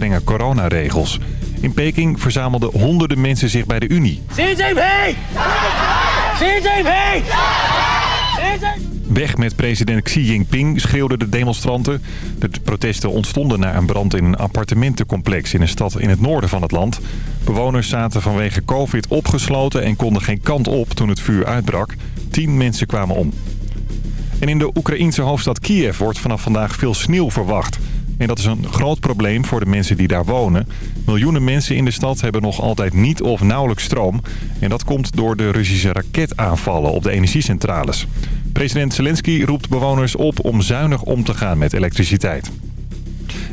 strenge coronaregels. In Peking verzamelden honderden mensen zich bij de Unie. Weg met president Xi Jinping, schreeuwden de demonstranten. De protesten ontstonden na een brand in een appartementencomplex in een stad in het noorden van het land. Bewoners zaten vanwege covid opgesloten en konden geen kant op toen het vuur uitbrak. Tien mensen kwamen om. En in de Oekraïense hoofdstad Kiev wordt vanaf vandaag veel sneeuw verwacht. En dat is een groot probleem voor de mensen die daar wonen. Miljoenen mensen in de stad hebben nog altijd niet of nauwelijks stroom. En dat komt door de Russische raketaanvallen op de energiecentrales. President Zelensky roept bewoners op om zuinig om te gaan met elektriciteit.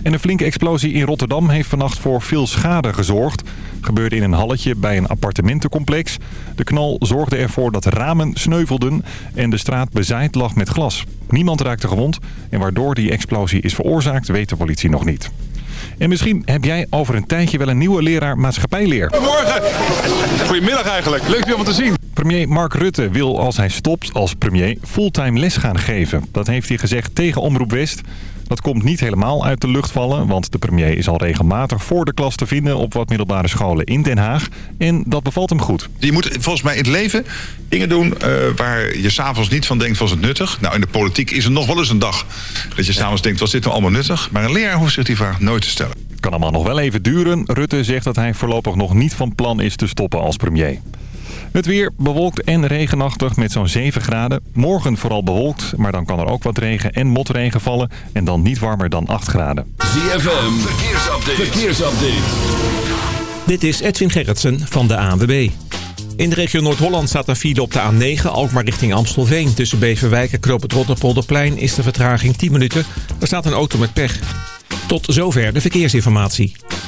En een flinke explosie in Rotterdam heeft vannacht voor veel schade gezorgd. Gebeurde in een halletje bij een appartementencomplex. De knal zorgde ervoor dat ramen sneuvelden en de straat bezaaid lag met glas. Niemand raakte gewond en waardoor die explosie is veroorzaakt weet de politie nog niet. En misschien heb jij over een tijdje wel een nieuwe leraar maatschappijleer. Goedemorgen. Goedemiddag eigenlijk. Leuk je om te zien. Premier Mark Rutte wil als hij stopt als premier fulltime les gaan geven. Dat heeft hij gezegd tegen Omroep West. Dat komt niet helemaal uit de lucht vallen, want de premier is al regelmatig voor de klas te vinden op wat middelbare scholen in Den Haag. En dat bevalt hem goed. Je moet volgens mij in het leven dingen doen uh, waar je s'avonds niet van denkt, was het nuttig? Nou, in de politiek is er nog wel eens een dag dat je s'avonds denkt, was dit nou allemaal nuttig? Maar een leraar hoeft zich die vraag nooit te stellen. Kan allemaal nog wel even duren. Rutte zegt dat hij voorlopig nog niet van plan is te stoppen als premier. Het weer bewolkt en regenachtig met zo'n 7 graden. Morgen vooral bewolkt, maar dan kan er ook wat regen en motregen vallen. En dan niet warmer dan 8 graden. ZFM, verkeersupdate. verkeersupdate. Dit is Edwin Gerritsen van de ANWB. In de regio Noord-Holland staat een file op de A9, Alkmaar richting Amstelveen. Tussen Beverwijk en Knoop het Rotterpolderplein is de vertraging 10 minuten. Er staat een auto met pech. Tot zover de verkeersinformatie.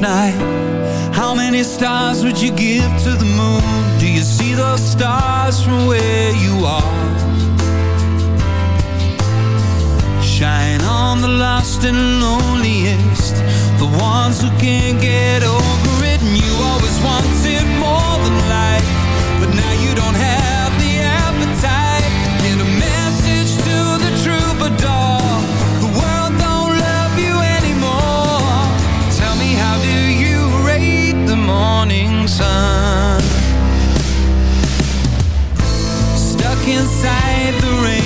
Night How many stars would you give to the moon? Do you see those stars from where you are? Shine on the lost and loneliest The ones who can't get over it And you always wanted more inside the rainbow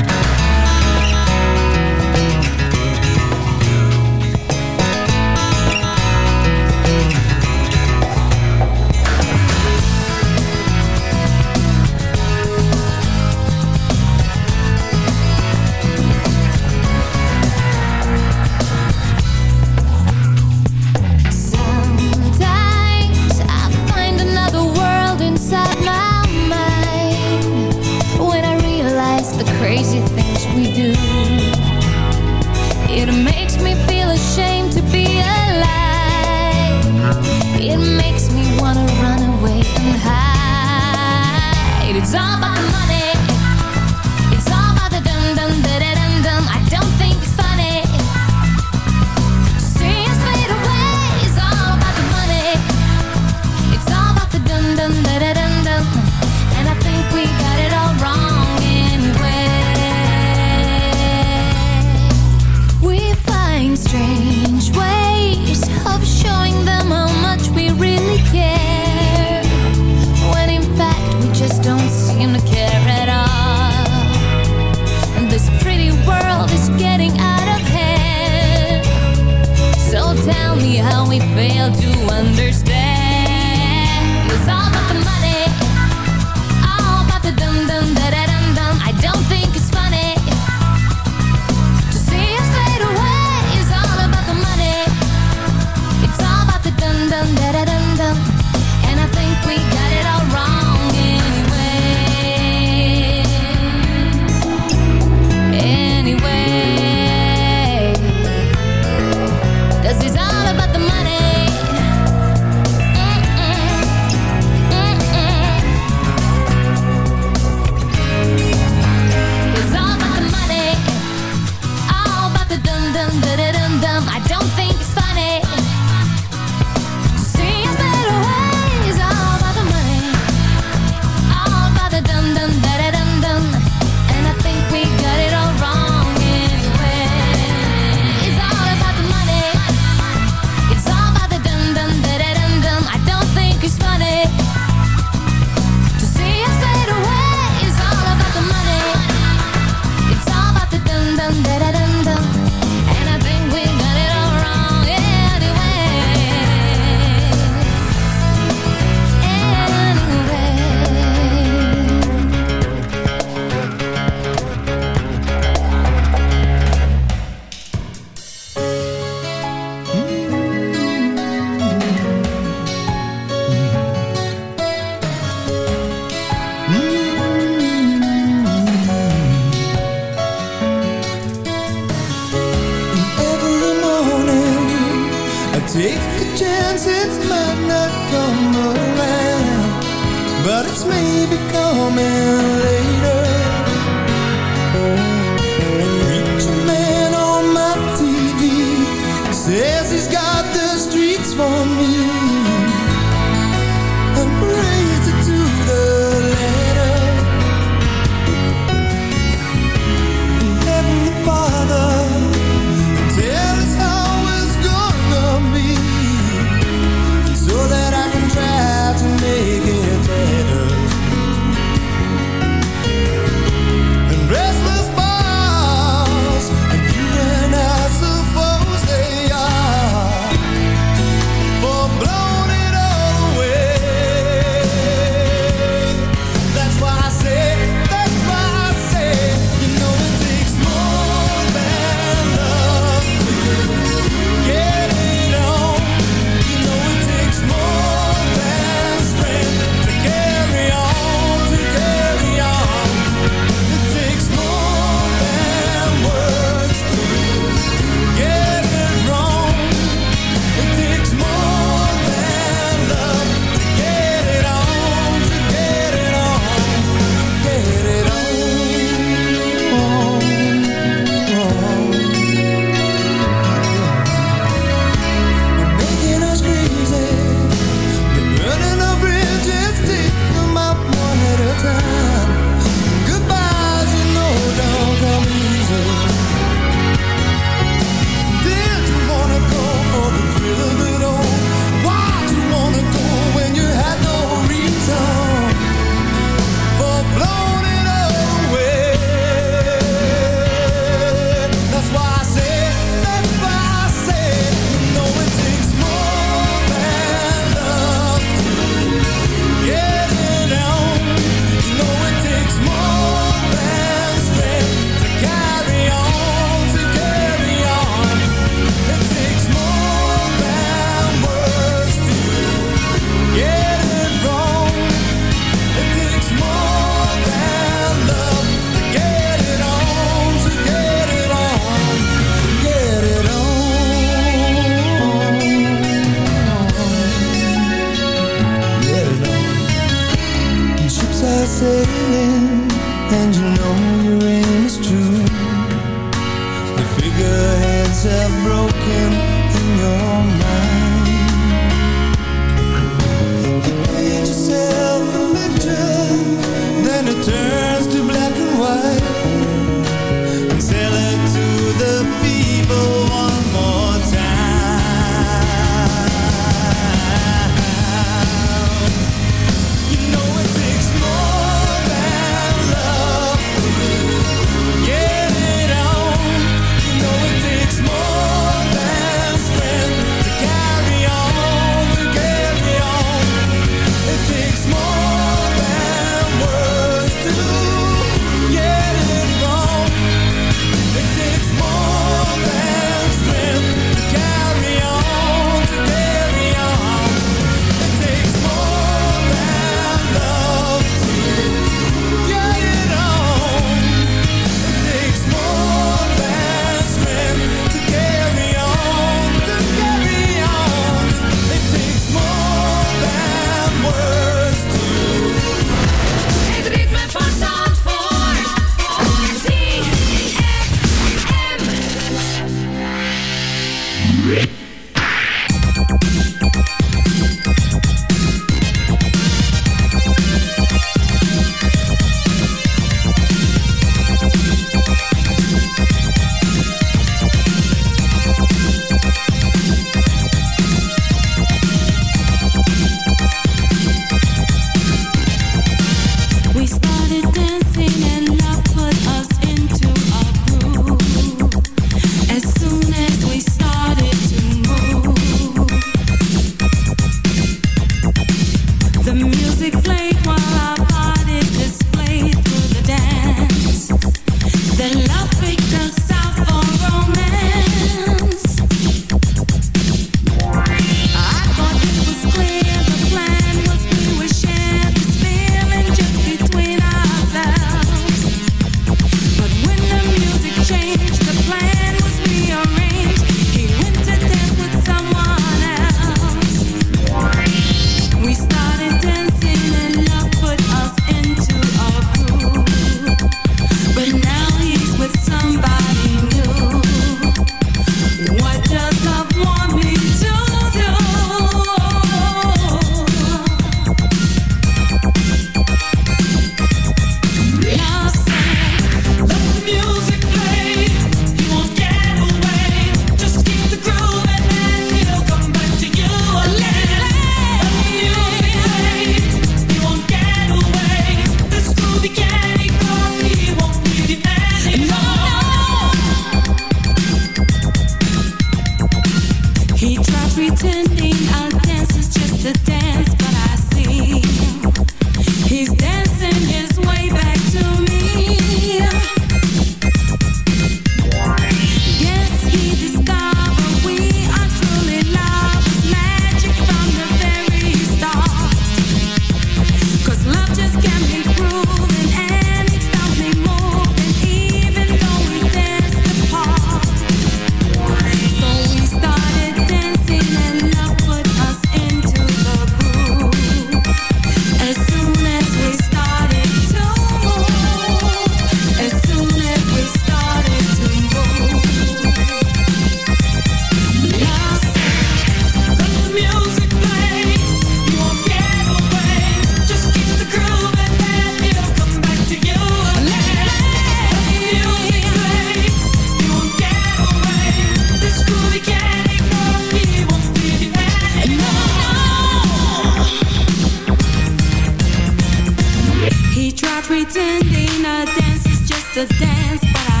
To dance, but I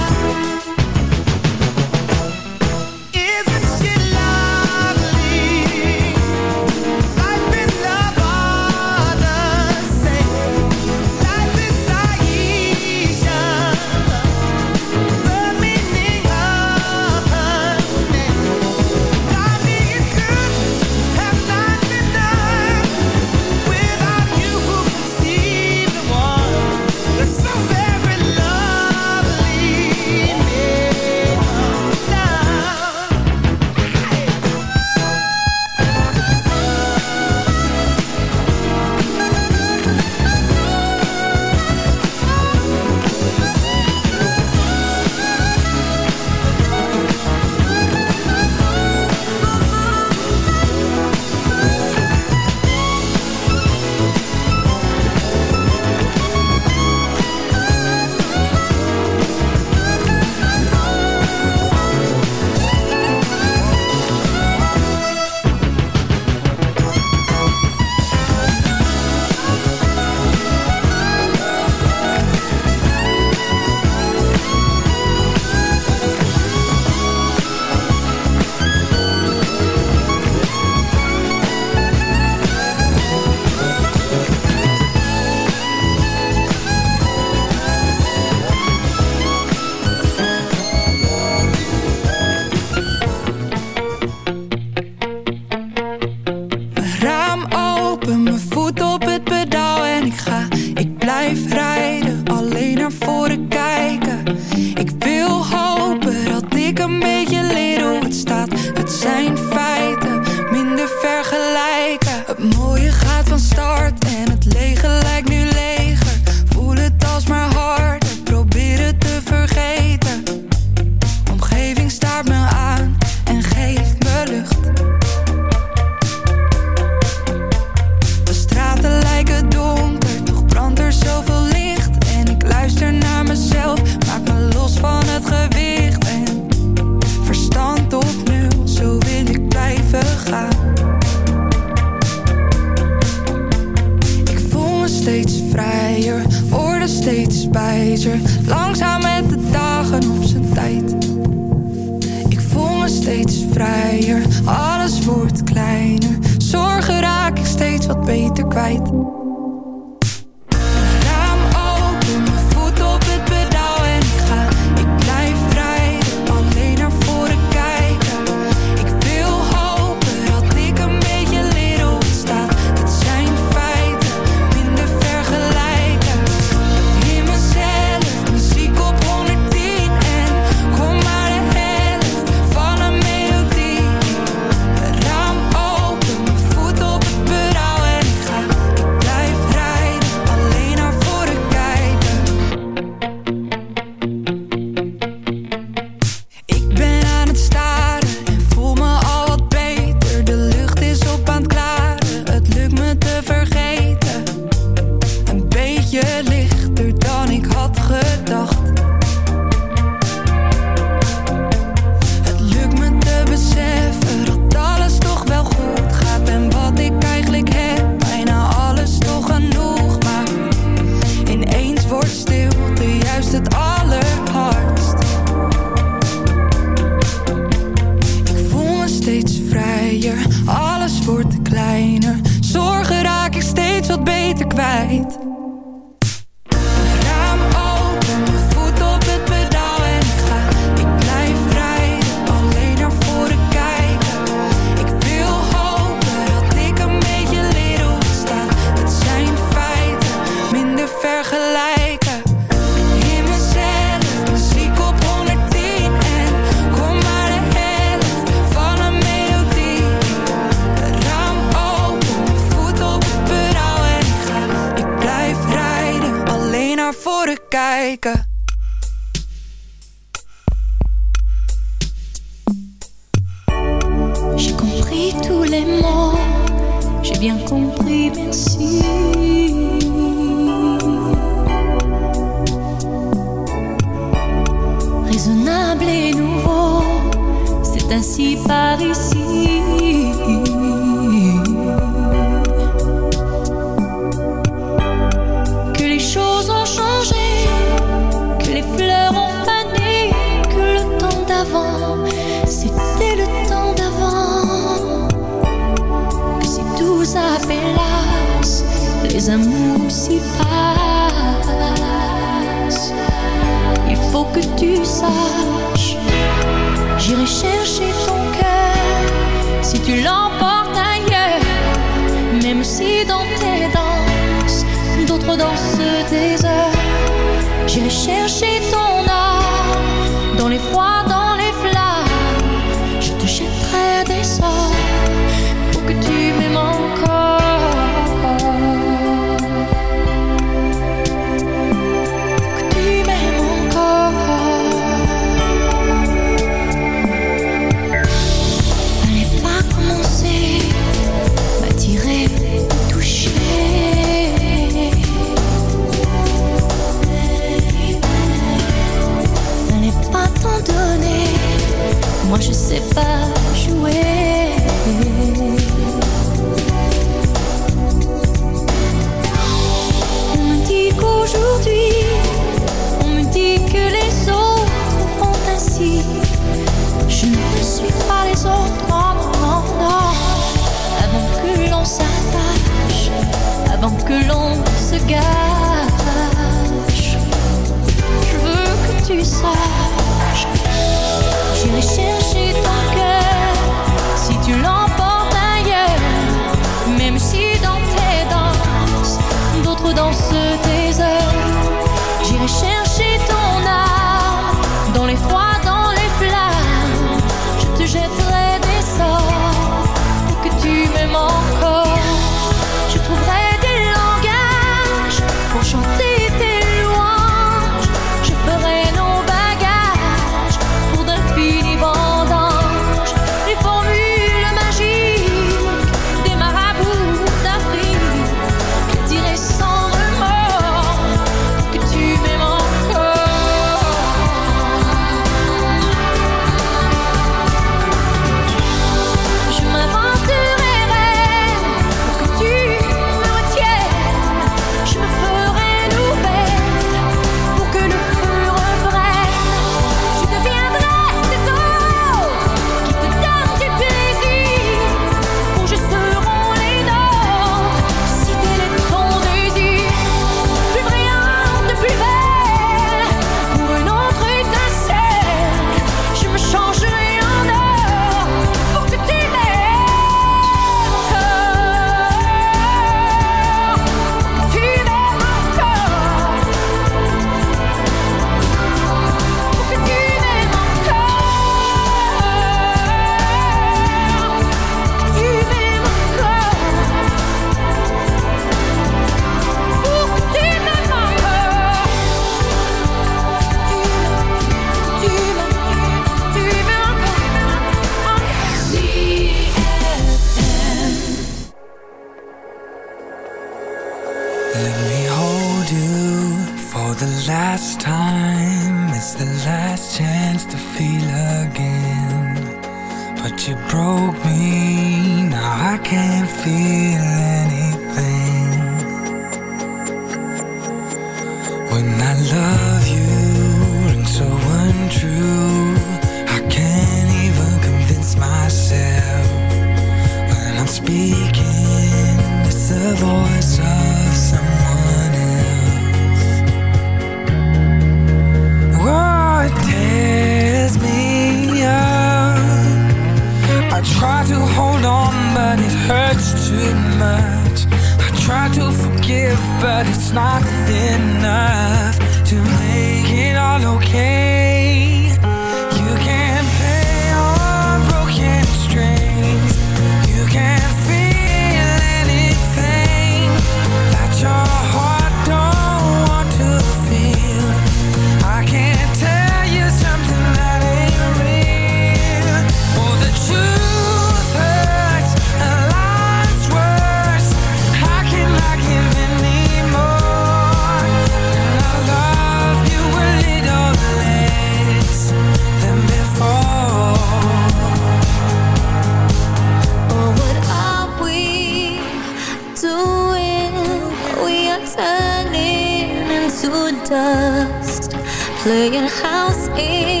Playing house in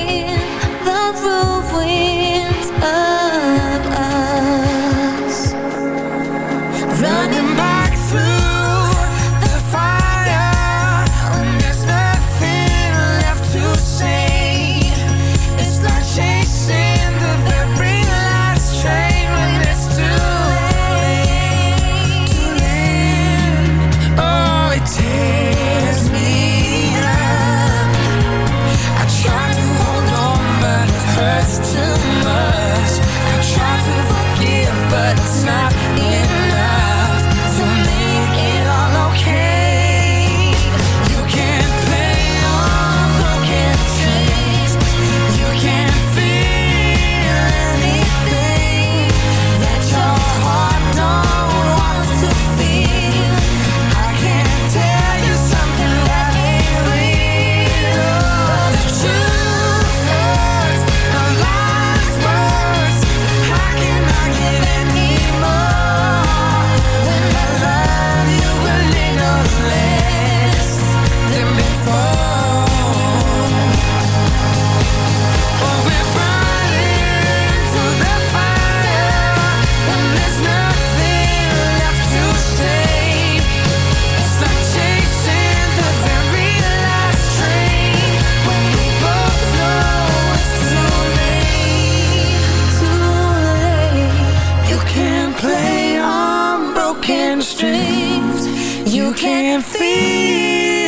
strings. You can't feel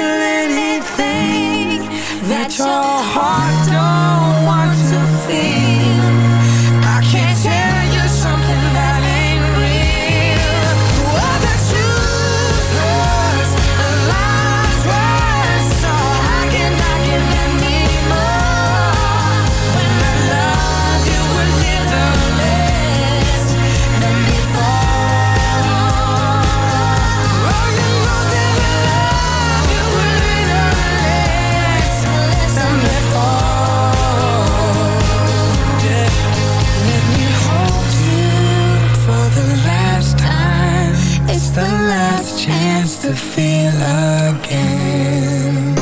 to feel again.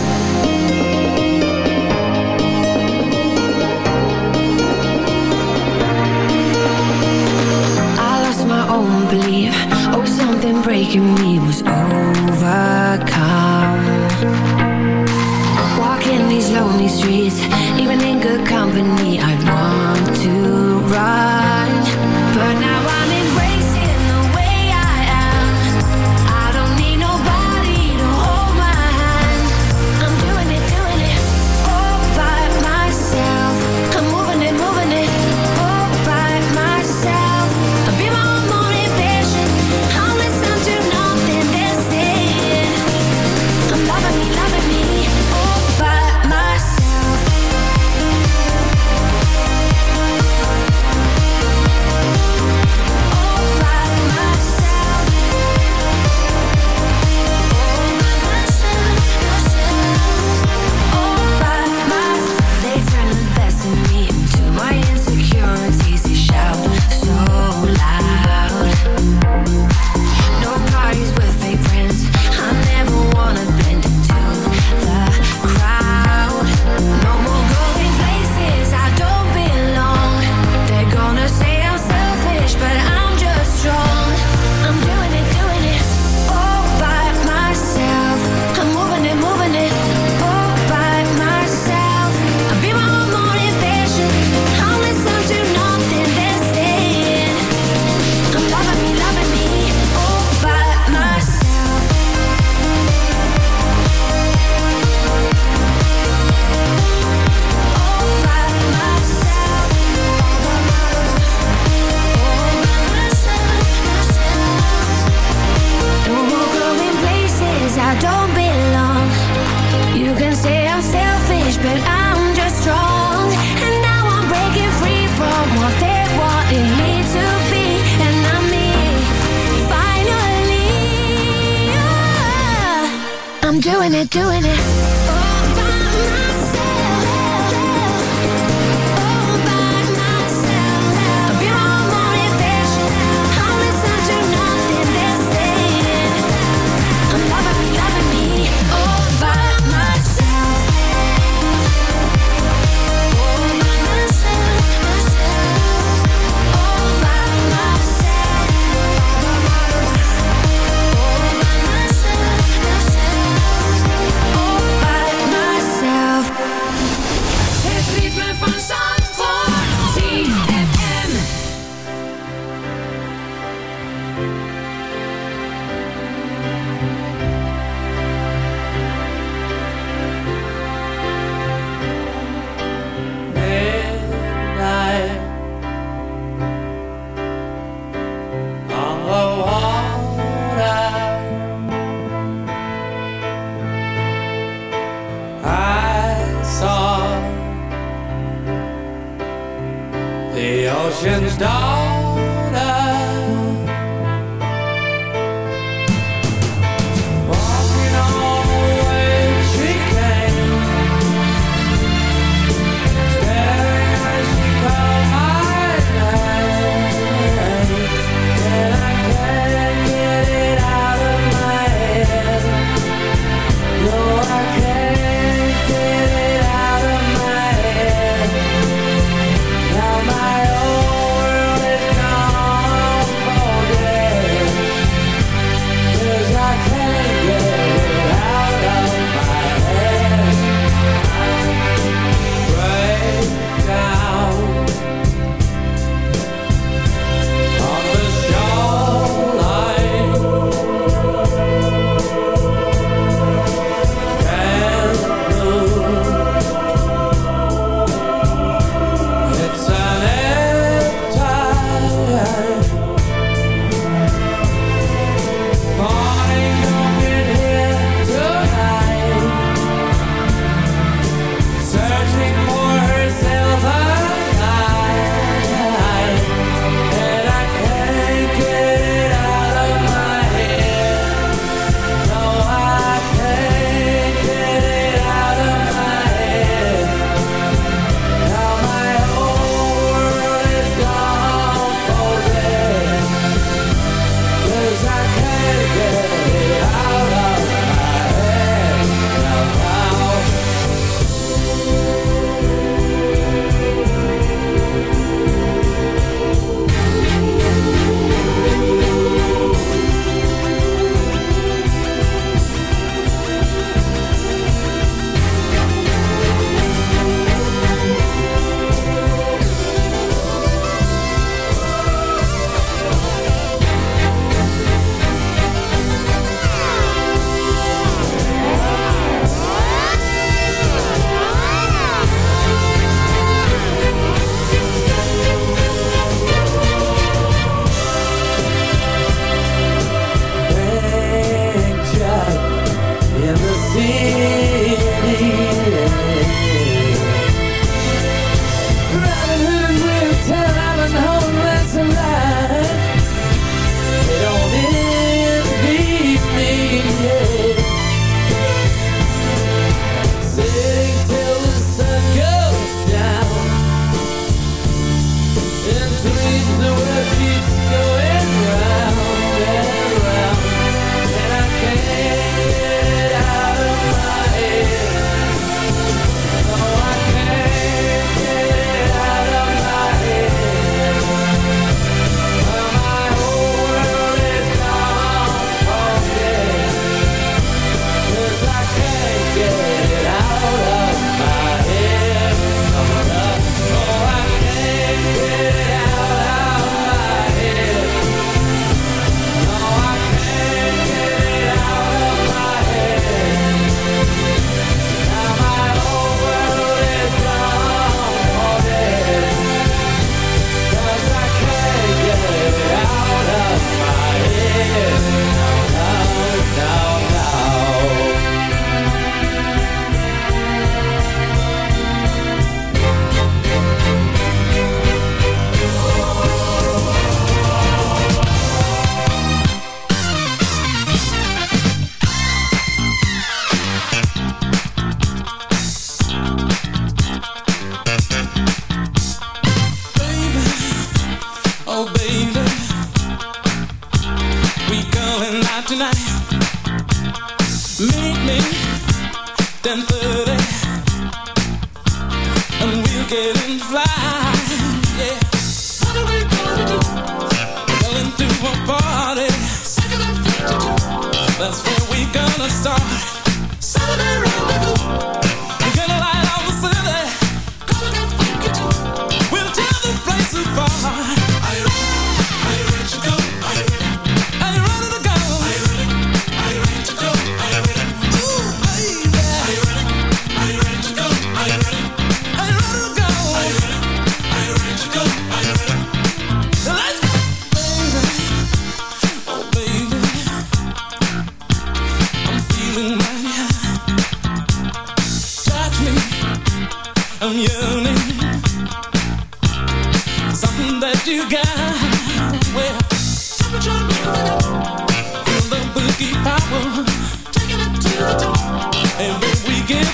I lost my own belief. Oh, something breaking me was overcome. Walking these lonely streets.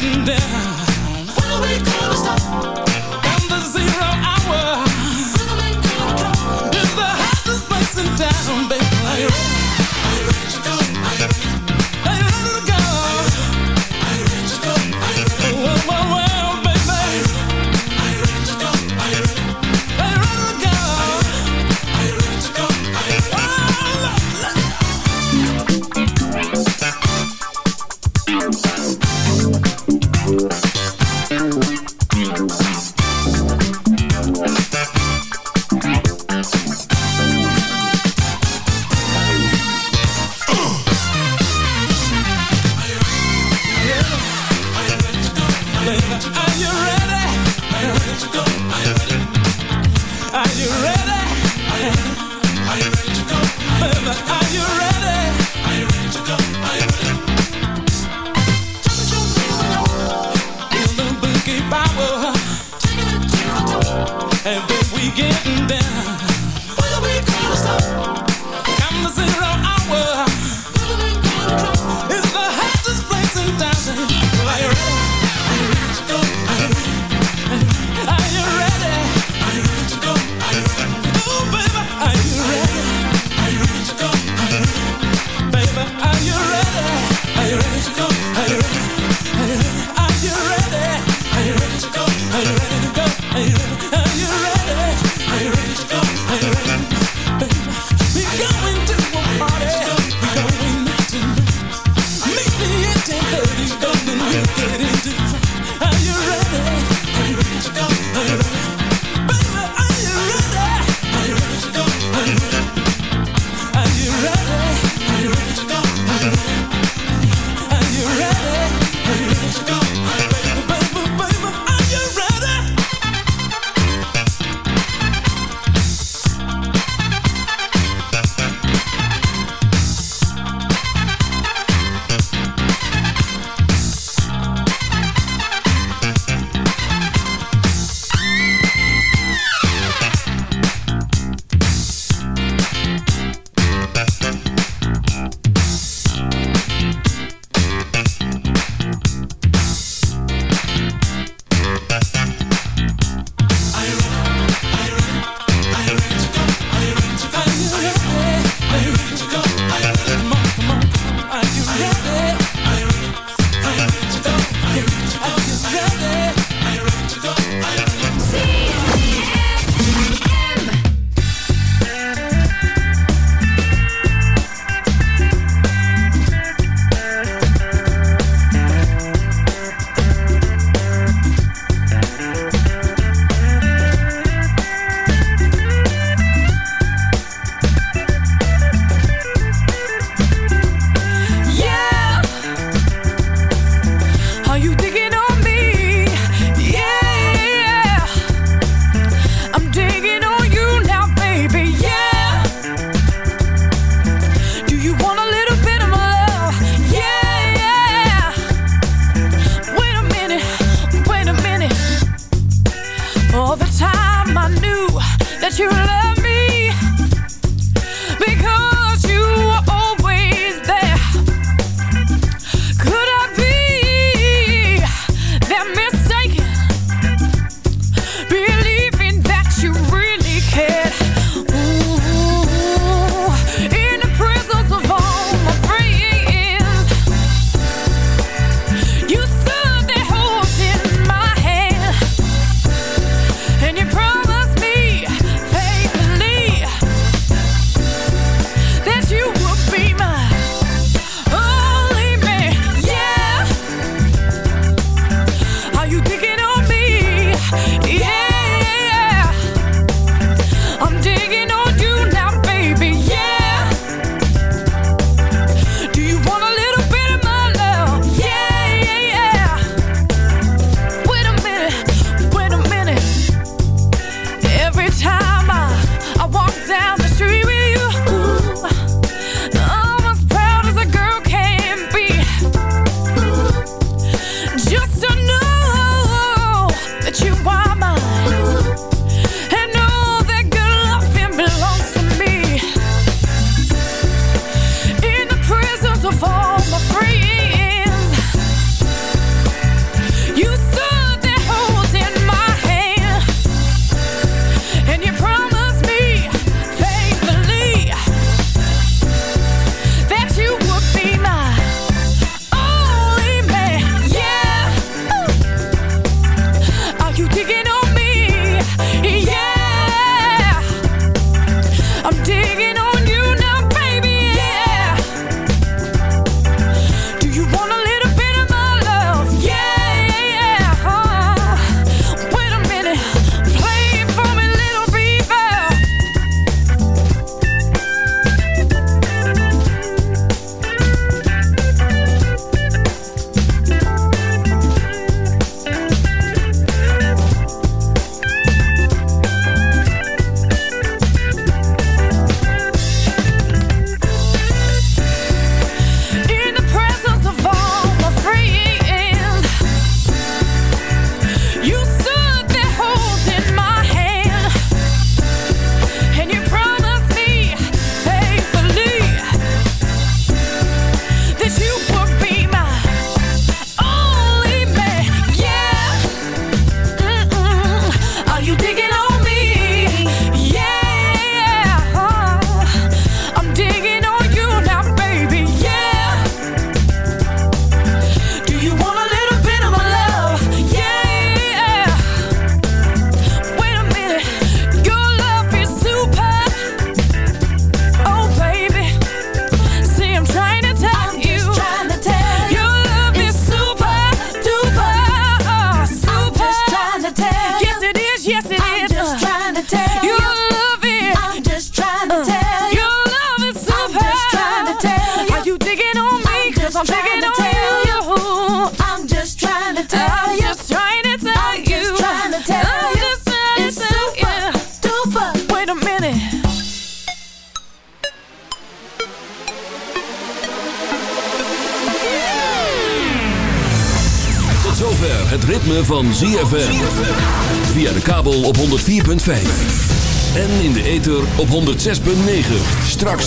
Down. When are we gonna stop?